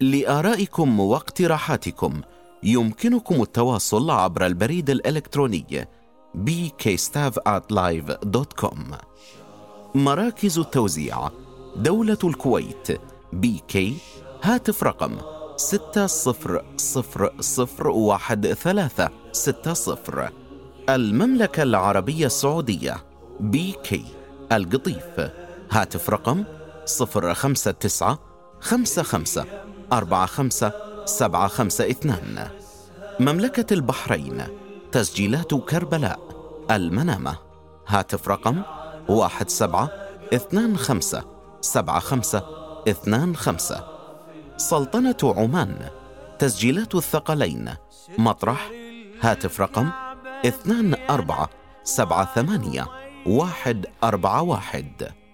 لآرائكم واقتراحاتكم يمكنكم التواصل عبر البريد الإلكتروني bkstaff@live.com مراكز التوزيع دولة الكويت. بي هاتف رقم ستة صفر صفر صفر واحد ثلاثة ستة صفر. المملكة العربية السعودية بي كي القطيف. هاتف رقم صفر خمسة. 45752 مملكة البحرين تسجيلات كربلاء المنامة. هاتف رقم 17257525 سلطنة عمان تسجيلات الثقلين. مطرح. هاتف رقم 2478 141